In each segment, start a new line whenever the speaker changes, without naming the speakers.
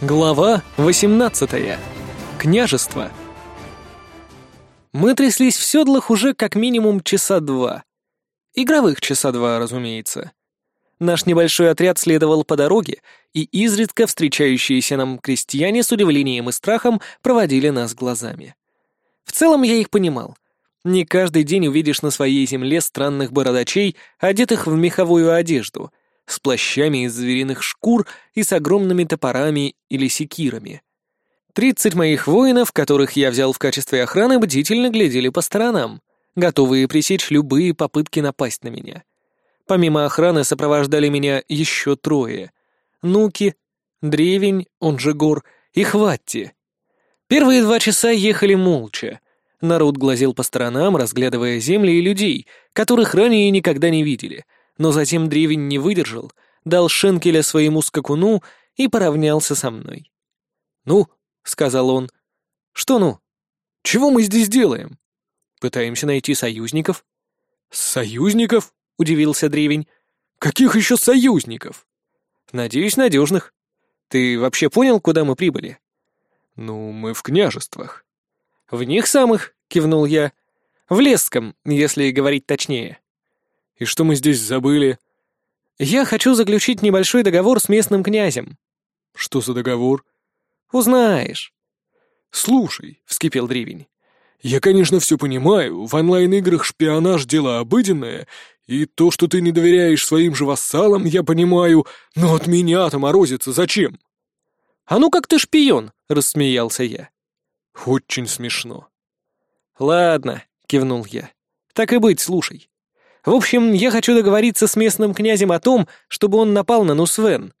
Глава 18. Княжество. Мы тряслись в седлах уже как минимум часа два. Игровых часа два, разумеется. Наш небольшой отряд следовал по дороге, и изредка встречающиеся нам крестьяне с удивлением и страхом проводили нас глазами. В целом я их понимал. Не каждый день увидишь на своей земле странных бородачей, одетых в меховую одежду — с плащами из звериных шкур и с огромными топорами или секирами. Тридцать моих воинов, которых я взял в качестве охраны, бдительно глядели по сторонам, готовые пресечь любые попытки напасть на меня. Помимо охраны сопровождали меня еще трое. Нуки, Древень, он же Гор, и Хватти. Первые два часа ехали молча. Народ глазел по сторонам, разглядывая земли и людей, которых ранее никогда не видели — но затем древень не выдержал, дал шенкеля своему скакуну и поравнялся со мной. «Ну», — сказал он, — «что ну? Чего мы здесь делаем? Пытаемся найти союзников». «Союзников?» — удивился древень. «Каких еще союзников?» «Надеюсь, надежных. Ты вообще понял, куда мы прибыли?» «Ну, мы в княжествах». «В них самых», — кивнул я. «В Лесском, если говорить точнее». И что мы здесь забыли?» «Я хочу заключить небольшой договор с местным князем». «Что за договор?» «Узнаешь». «Слушай», — вскипел Древень, — «я, конечно, все понимаю. В онлайн-играх шпионаж — дело обыденное, и то, что ты не доверяешь своим же вассалам, я понимаю, но от меня-то морозиться зачем?» «А ну как ты шпион!» — рассмеялся я. «Очень смешно». «Ладно», — кивнул я. «Так и быть, слушай. В общем, я хочу договориться с местным князем о том, чтобы он напал на Нусвен».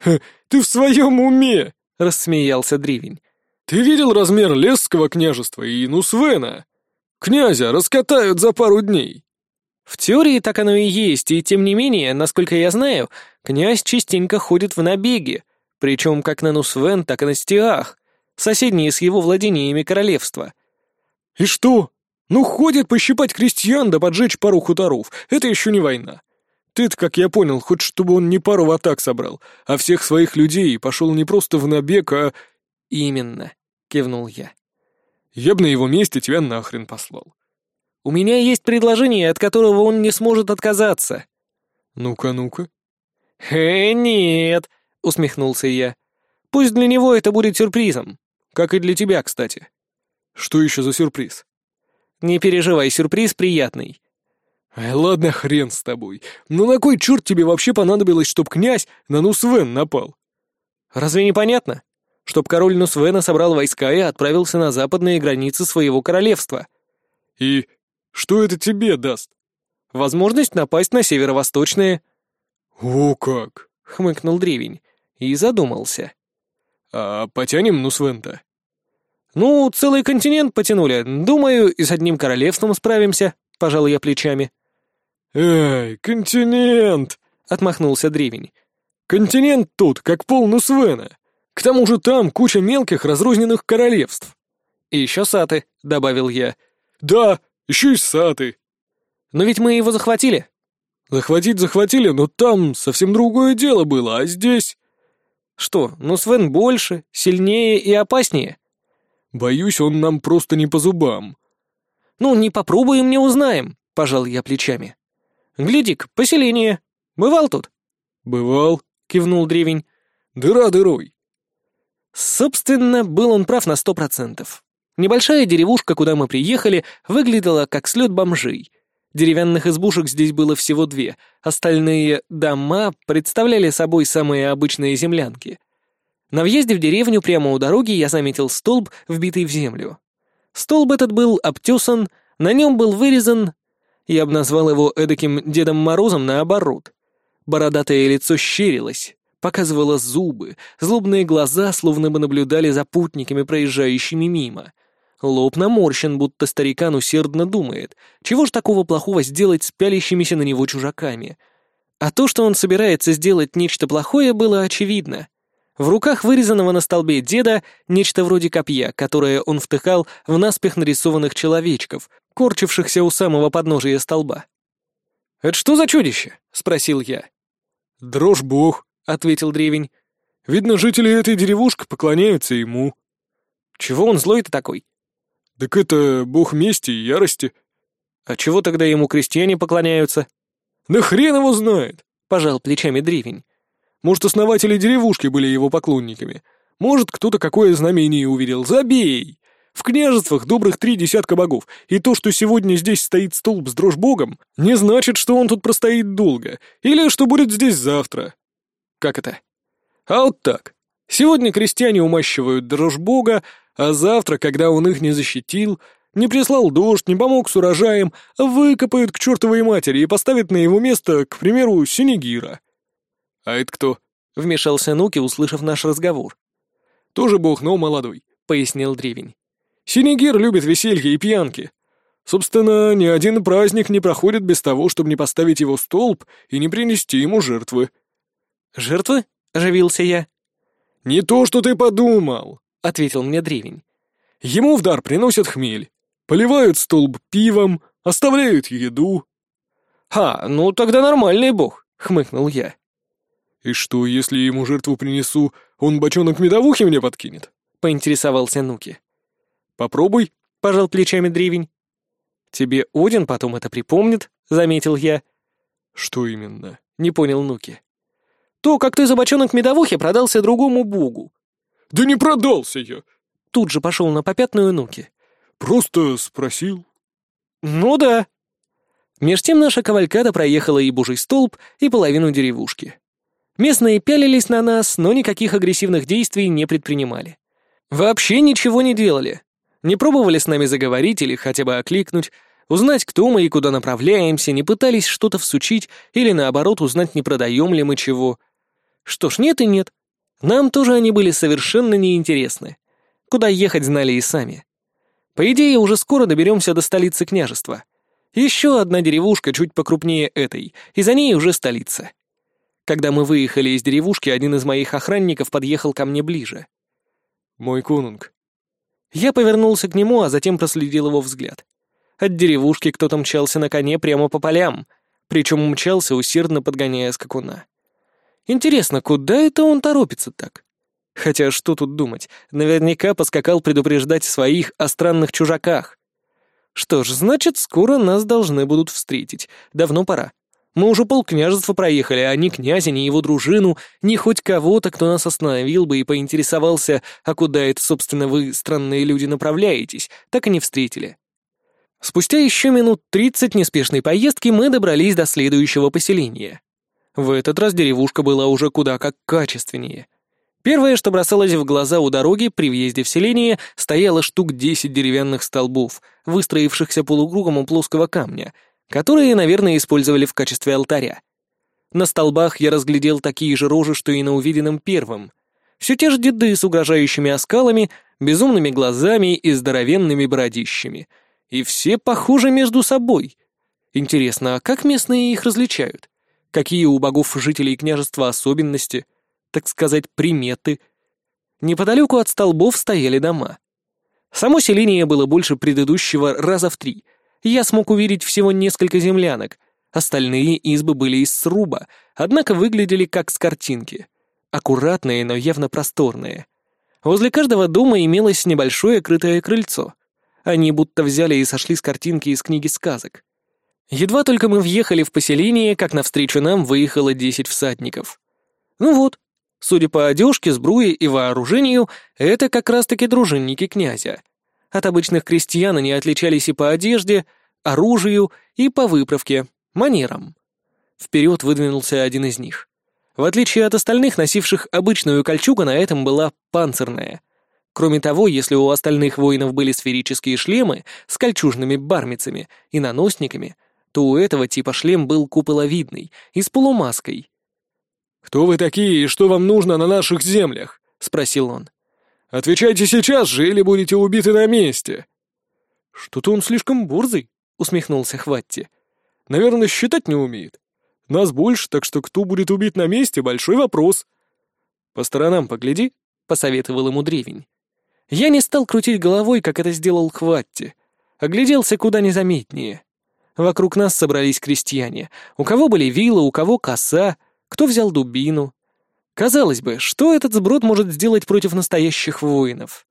«Ты в своем уме!» — рассмеялся Дривень. «Ты видел размер Лесского княжества и Нусвена? Князя раскатают за пару дней!» В теории так оно и есть, и тем не менее, насколько я знаю, князь частенько ходит в набеги, причем как на Нусвен, так и на Стиах, соседние с его владениями королевства. «И что, ну, ходит пощипать крестьян да поджечь пару хуторов. Это еще не война. Тед, как я понял, хоть чтобы он не пару атак собрал, а всех своих людей и пошел не просто в набег, а... «Именно», — кивнул я. «Я бы на его месте тебя нахрен послал». «У меня есть предложение, от которого он не сможет отказаться». «Ну-ка, ну-ка». «Э, нет», — усмехнулся я. «Пусть для него это будет сюрпризом. Как и для тебя, кстати». «Что еще за сюрприз?» Не переживай, сюрприз приятный». «Ай, ладно, хрен с тобой. Ну на кой черт тебе вообще понадобилось, чтоб князь на Нусвен напал?» «Разве не понятно? Чтоб король Нусвена собрал войска и отправился на западные границы своего королевства». «И что это тебе даст?» «Возможность напасть на северо-восточные». «О как!» — хмыкнул Древень и задумался. «А потянем Нусвента?» «Ну, целый континент потянули. Думаю, и с одним королевством справимся», — пожал я плечами. «Эй, континент!» — отмахнулся древень. «Континент тут, как пол Нусвена. К тому же там куча мелких разрозненных королевств». «И еще саты», — добавил я. «Да, еще и саты». «Но ведь мы его захватили». «Захватить захватили, но там совсем другое дело было, а здесь...» «Что, Нусвен больше, сильнее и опаснее?» Боюсь, он нам просто не по зубам». «Ну, не попробуем, не узнаем», — пожал я плечами. «Гляди-ка, поселение. Бывал тут?» «Бывал», — кивнул древень. «Дыра дырой». Собственно, был он прав на сто процентов. Небольшая деревушка, куда мы приехали, выглядела как слет бомжей. Деревянных избушек здесь было всего две, остальные «дома» представляли собой самые обычные землянки. На въезде в деревню прямо у дороги я заметил столб, вбитый в землю. Столб этот был обтесан, на нем был вырезан... Я бы назвал его эдаким Дедом Морозом наоборот. Бородатое лицо щерилось, показывало зубы, злобные глаза словно бы наблюдали за путниками, проезжающими мимо. Лоб наморщен, будто старикан усердно думает, чего ж такого плохого сделать с пялящимися на него чужаками. А то, что он собирается сделать нечто плохое, было очевидно — в руках вырезанного на столбе деда нечто вроде копья, которое он втыкал в наспех нарисованных человечков, корчившихся у самого подножия столба. «Это что за чудище?» — спросил я. «Дрожь бог», — ответил древень.
«Видно, жители этой деревушки поклоняются ему».
«Чего он злой-то такой?»
«Так это бог мести и ярости».
«А чего тогда ему крестьяне поклоняются?»
«Да хрен его знает!»
— пожал плечами древень.
Может, основатели деревушки были его поклонниками. Может, кто-то какое знамение увидел. Забей! В княжествах добрых три десятка богов, и то, что сегодня здесь стоит столб с дрожь богом, не значит, что он тут простоит долго, или что будет здесь завтра.
Как это?
А вот так. Сегодня крестьяне умащивают дрожь бога, а завтра, когда он их не защитил, не прислал дождь, не помог с урожаем, выкопают к чертовой матери и поставят на его место, к примеру, Синегира.
«А это кто?» — вмешался Нуки, услышав наш разговор.
«Тоже бог, но молодой», — пояснил древень. «Синегир любит веселье и пьянки. Собственно, ни один праздник не проходит без того, чтобы не поставить его столб и не принести ему жертвы».
«Жертвы?» — оживился я.
«Не то, что ты подумал», —
ответил мне древень.
«Ему в дар приносят хмель, поливают столб пивом, оставляют еду».
«Ха, ну тогда нормальный бог», — хмыкнул я.
«И что, если ему жертву принесу, он бочонок медовухи мне подкинет?»
— поинтересовался Нуки.
«Попробуй», —
пожал плечами древень. «Тебе Один потом это припомнит», — заметил я.
«Что именно?»
— не понял Нуки. «То, как ты за бочонок медовухи продался другому богу».
«Да не продался я!»
Тут же пошел на попятную Нуки.
«Просто спросил».
«Ну да». Меж тем наша кавалькада проехала и божий столб, и половину деревушки. Местные пялились на нас, но никаких агрессивных действий не предпринимали. Вообще ничего не делали. Не пробовали с нами заговорить или хотя бы окликнуть, узнать, кто мы и куда направляемся, не пытались что-то всучить или, наоборот, узнать, не продаем ли мы чего. Что ж, нет и нет. Нам тоже они были совершенно неинтересны. Куда ехать знали и сами. По идее, уже скоро доберемся до столицы княжества. Еще одна деревушка чуть покрупнее этой, и за ней уже столица. Когда мы выехали из деревушки, один из моих охранников подъехал ко мне ближе.
«Мой кунунг».
Я повернулся к нему, а затем проследил его взгляд. От деревушки кто-то мчался на коне прямо по полям, причем мчался, усердно подгоняя скакуна. Интересно, куда это он торопится так? Хотя что тут думать, наверняка поскакал предупреждать своих о странных чужаках. Что ж, значит, скоро нас должны будут встретить. Давно пора. Мы уже полкняжества проехали, а ни князя, ни его дружину, ни хоть кого-то, кто нас остановил бы и поинтересовался, а куда это, собственно, вы, странные люди, направляетесь, так и не встретили. Спустя еще минут тридцать неспешной поездки мы добрались до следующего поселения. В этот раз деревушка была уже куда как качественнее. Первое, что бросалось в глаза у дороги при въезде в селение, стояло штук десять деревянных столбов, выстроившихся полукругом у плоского камня — которые, наверное, использовали в качестве алтаря. На столбах я разглядел такие же рожи, что и на увиденном первом, Все те же деды с угрожающими оскалами, безумными глазами и здоровенными бородищами. И все похожи между собой. Интересно, а как местные их различают? Какие у богов жителей княжества особенности? Так сказать, приметы? Неподалеку от столбов стояли дома. Само селение было больше предыдущего раза в три — я смог увидеть всего несколько землянок. Остальные избы были из сруба, однако выглядели как с картинки. Аккуратные, но явно просторные. Возле каждого дома имелось небольшое крытое крыльцо. Они будто взяли и сошли с картинки из книги сказок. Едва только мы въехали в поселение, как навстречу нам выехало десять всадников. Ну вот, судя по одежке, сбруе и вооружению, это как раз-таки дружинники князя — от обычных крестьян они отличались и по одежде, оружию, и по выправке, манерам. Вперед выдвинулся один из них. В отличие от остальных, носивших обычную кольчугу, на этом была панцирная. Кроме того, если у остальных воинов были сферические шлемы с кольчужными бармицами и наносниками, то у этого типа шлем был куполовидный и с полумаской.
«Кто вы такие и что вам нужно на наших землях?» — спросил он. Отвечайте сейчас же, или будете убиты на месте!»
«Что-то он слишком бурзый», — усмехнулся Хватти.
«Наверное, считать не умеет. Нас больше, так что кто будет убит на месте — большой вопрос».
«По сторонам погляди», — посоветовал ему древень. Я не стал крутить головой, как это сделал Хватти. Огляделся куда незаметнее. Вокруг нас собрались крестьяне. У кого были вилы, у кого коса, кто взял дубину. Казалось бы, что этот сброд может сделать против настоящих воинов?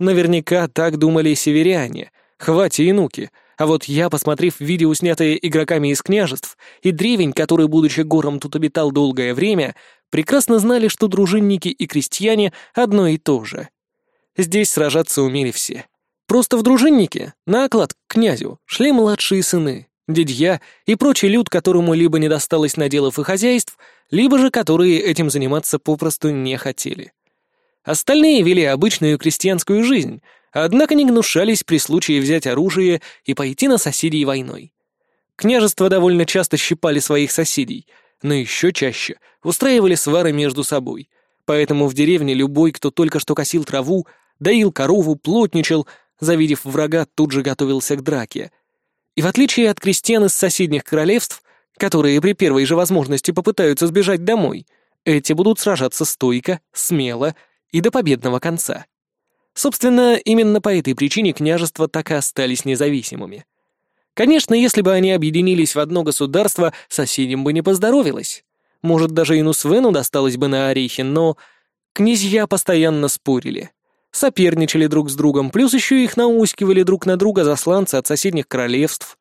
Наверняка так думали и северяне, хвати и нуки, а вот я, посмотрев видео, снятое игроками из княжеств, и древень, который, будучи гором, тут обитал долгое время, прекрасно знали, что дружинники и крестьяне одно и то же. Здесь сражаться умели все. Просто в дружиннике, на оклад к князю, шли младшие сыны, дядья и прочий люд, которому либо не досталось наделов и хозяйств, либо же которые этим заниматься попросту не хотели. Остальные вели обычную крестьянскую жизнь, однако не гнушались при случае взять оружие и пойти на соседей войной. Княжества довольно часто щипали своих соседей, но еще чаще устраивали свары между собой, поэтому в деревне любой, кто только что косил траву, доил корову, плотничал, завидев врага, тут же готовился к драке — и в отличие от крестьян из соседних королевств, которые при первой же возможности попытаются сбежать домой, эти будут сражаться стойко, смело и до победного конца. Собственно, именно по этой причине княжества так и остались независимыми. Конечно, если бы они объединились в одно государство, соседям бы не поздоровилось. Может, даже и Нусвену досталось бы на орехи, но князья постоянно спорили — соперничали друг с другом, плюс еще их наускивали друг на друга засланцы от соседних королевств.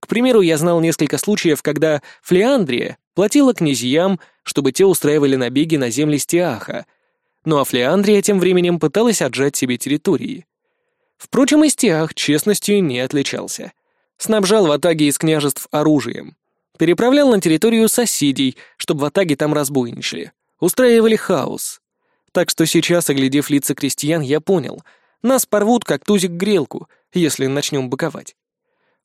К примеру, я знал несколько случаев, когда Флеандрия платила князьям, чтобы те устраивали набеги на земли Стиаха, ну а Флеандрия тем временем пыталась отжать себе территории. Впрочем, и Стиах честностью не отличался. Снабжал ватаги из княжеств оружием. Переправлял на территорию соседей, чтобы ватаги там разбойничали. Устраивали хаос. Так что сейчас, оглядев лица крестьян, я понял. Нас порвут, как тузик грелку, если начнем быковать.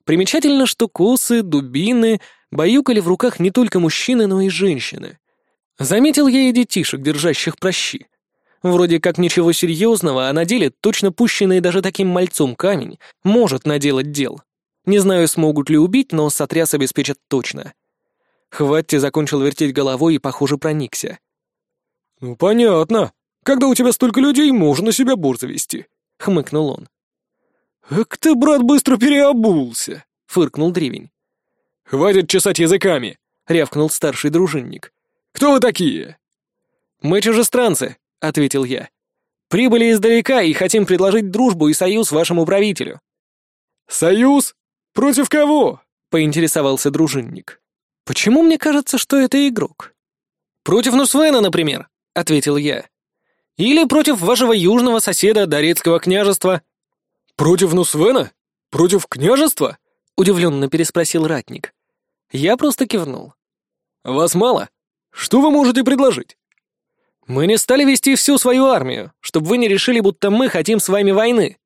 Примечательно, что косы, дубины баюкали в руках не только мужчины, но и женщины. Заметил я и детишек, держащих прощи. Вроде как ничего серьезного, а на деле точно пущенный даже таким мальцом камень может наделать дел. Не знаю, смогут ли убить, но сотряс обеспечат точно. Хватит закончил вертеть головой и, похоже, проникся.
«Ну, понятно. Когда у тебя столько людей, можно себя бур завести», — хмыкнул он. Как ты, брат, быстро переобулся!» — фыркнул Древень. «Хватит чесать языками!» — рявкнул старший дружинник. «Кто вы такие?»
«Мы чужестранцы», — ответил я. «Прибыли издалека и хотим предложить дружбу и союз вашему правителю».
«Союз? Против кого?»
— поинтересовался дружинник. «Почему мне кажется, что это игрок?» «Против Нусвена, например», — ответил я. «Или против вашего южного соседа Дорецкого княжества».
«Против Нусвена? Против княжества?»
— удивленно переспросил ратник. Я просто кивнул.
«Вас мало? Что вы можете предложить?»
«Мы не стали вести всю свою армию, чтобы вы не решили, будто мы хотим с вами войны».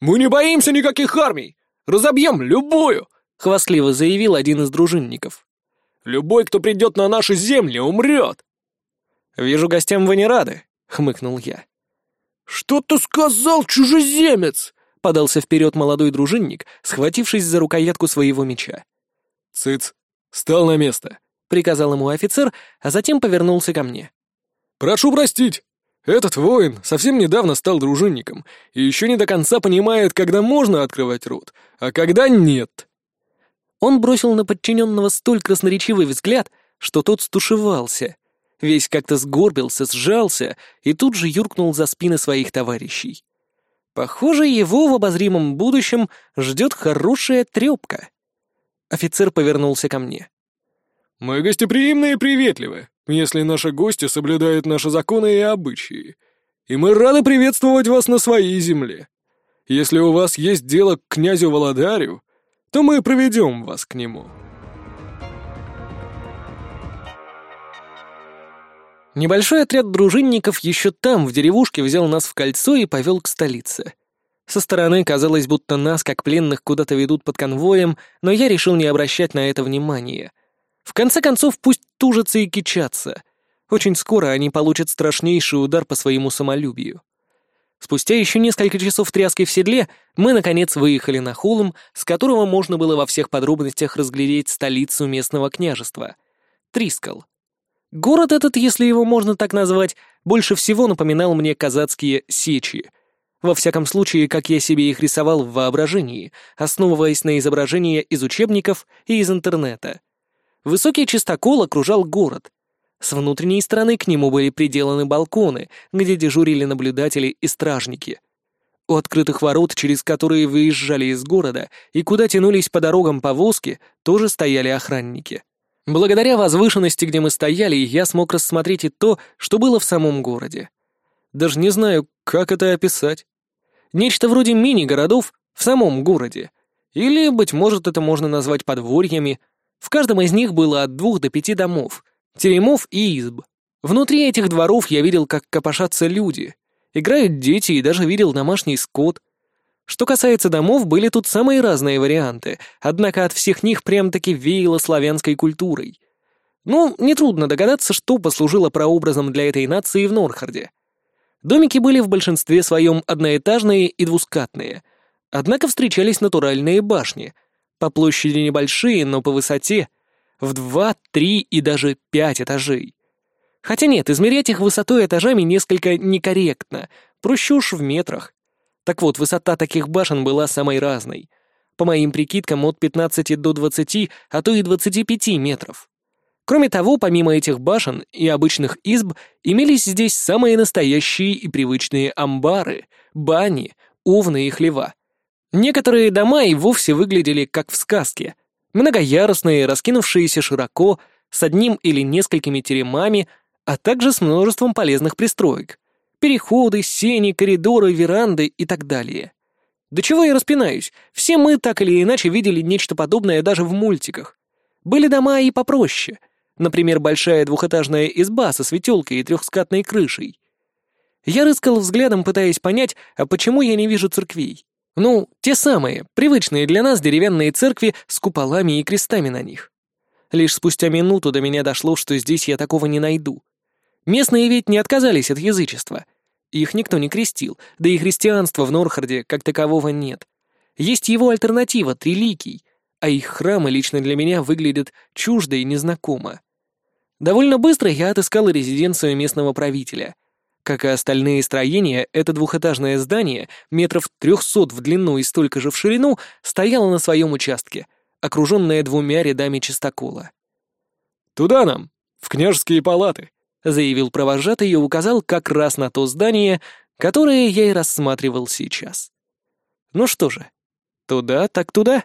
«Мы не боимся никаких армий! Разобьем любую!» — хвастливо заявил один из дружинников. «Любой, кто придет на наши земли, умрет!»
«Вижу, гостям вы не рады», — хмыкнул я.
«Что ты сказал, чужеземец?» — подался вперед молодой дружинник, схватившись за рукоятку своего меча. «Цыц, встал на место», — приказал ему офицер, а затем повернулся ко мне. «Прошу простить, этот воин совсем недавно стал дружинником и еще не до конца понимает, когда можно открывать рот, а когда нет».
Он бросил на подчиненного столь красноречивый взгляд, что тот стушевался — Весь как-то сгорбился, сжался и тут же юркнул за спины своих товарищей. Похоже, его в обозримом будущем ждет хорошая трепка. Офицер повернулся ко мне.
«Мы гостеприимны и приветливы, если наши гости соблюдают наши законы и обычаи. И мы рады приветствовать вас на своей земле. Если у вас есть дело к князю Володарю, то мы проведем вас к нему».
Небольшой отряд дружинников еще там, в деревушке, взял нас в кольцо и повел к столице. Со стороны казалось, будто нас, как пленных, куда-то ведут под конвоем, но я решил не обращать на это внимания. В конце концов, пусть тужатся и кичатся. Очень скоро они получат страшнейший удар по своему самолюбию. Спустя еще несколько часов тряски в седле мы, наконец, выехали на холм, с которого можно было во всех подробностях разглядеть столицу местного княжества — Трискал. Город этот, если его можно так назвать, больше всего напоминал мне казацкие сечи. Во всяком случае, как я себе их рисовал в воображении, основываясь на изображения из учебников и из интернета. Высокий чистокол окружал город. С внутренней стороны к нему были приделаны балконы, где дежурили наблюдатели и стражники. У открытых ворот, через которые выезжали из города и куда тянулись по дорогам повозки, тоже стояли охранники. Благодаря возвышенности, где мы стояли, я смог рассмотреть и то, что было в самом городе. Даже не знаю, как это описать. Нечто вроде мини-городов в самом городе. Или, быть может, это можно назвать подворьями. В каждом из них было от двух до пяти домов, теремов и изб. Внутри этих дворов я видел, как копошатся люди. Играют дети и даже видел домашний скот. Что касается домов, были тут самые разные варианты, однако от всех них прям-таки веяло славянской культурой. Ну, нетрудно догадаться, что послужило прообразом для этой нации в Норхарде. Домики были в большинстве своем одноэтажные и двускатные, однако встречались натуральные башни, по площади небольшие, но по высоте, в два, три и даже пять этажей. Хотя нет, измерять их высотой этажами несколько некорректно, проще уж в метрах. Так вот, высота таких башен была самой разной. По моим прикидкам, от 15 до 20, а то и 25 метров. Кроме того, помимо этих башен и обычных изб, имелись здесь самые настоящие и привычные амбары, бани, овны и хлева. Некоторые дома и вовсе выглядели как в сказке. Многоярусные, раскинувшиеся широко, с одним или несколькими теремами, а также с множеством полезных пристроек. Переходы, сени, коридоры, веранды и так далее. Да чего я распинаюсь? Все мы так или иначе видели нечто подобное даже в мультиках. Были дома и попроще. Например, большая двухэтажная изба со светелкой и трехскатной крышей. Я рыскал взглядом, пытаясь понять, а почему я не вижу церквей. Ну, те самые, привычные для нас деревянные церкви с куполами и крестами на них. Лишь спустя минуту до меня дошло, что здесь я такого не найду. Местные ведь не отказались от язычества — их никто не крестил, да и христианства в Норхарде как такового нет. Есть его альтернатива — Триликий, а их храмы лично для меня выглядят чуждо и незнакомо. Довольно быстро я отыскал резиденцию местного правителя. Как и остальные строения, это двухэтажное здание, метров трехсот в длину и столько же в ширину, стояло на своем участке, окруженное двумя рядами чистокола.
«Туда нам, в княжеские палаты»,
заявил провожатый и указал как раз на то здание, которое я и рассматривал сейчас. Ну что же, туда так туда.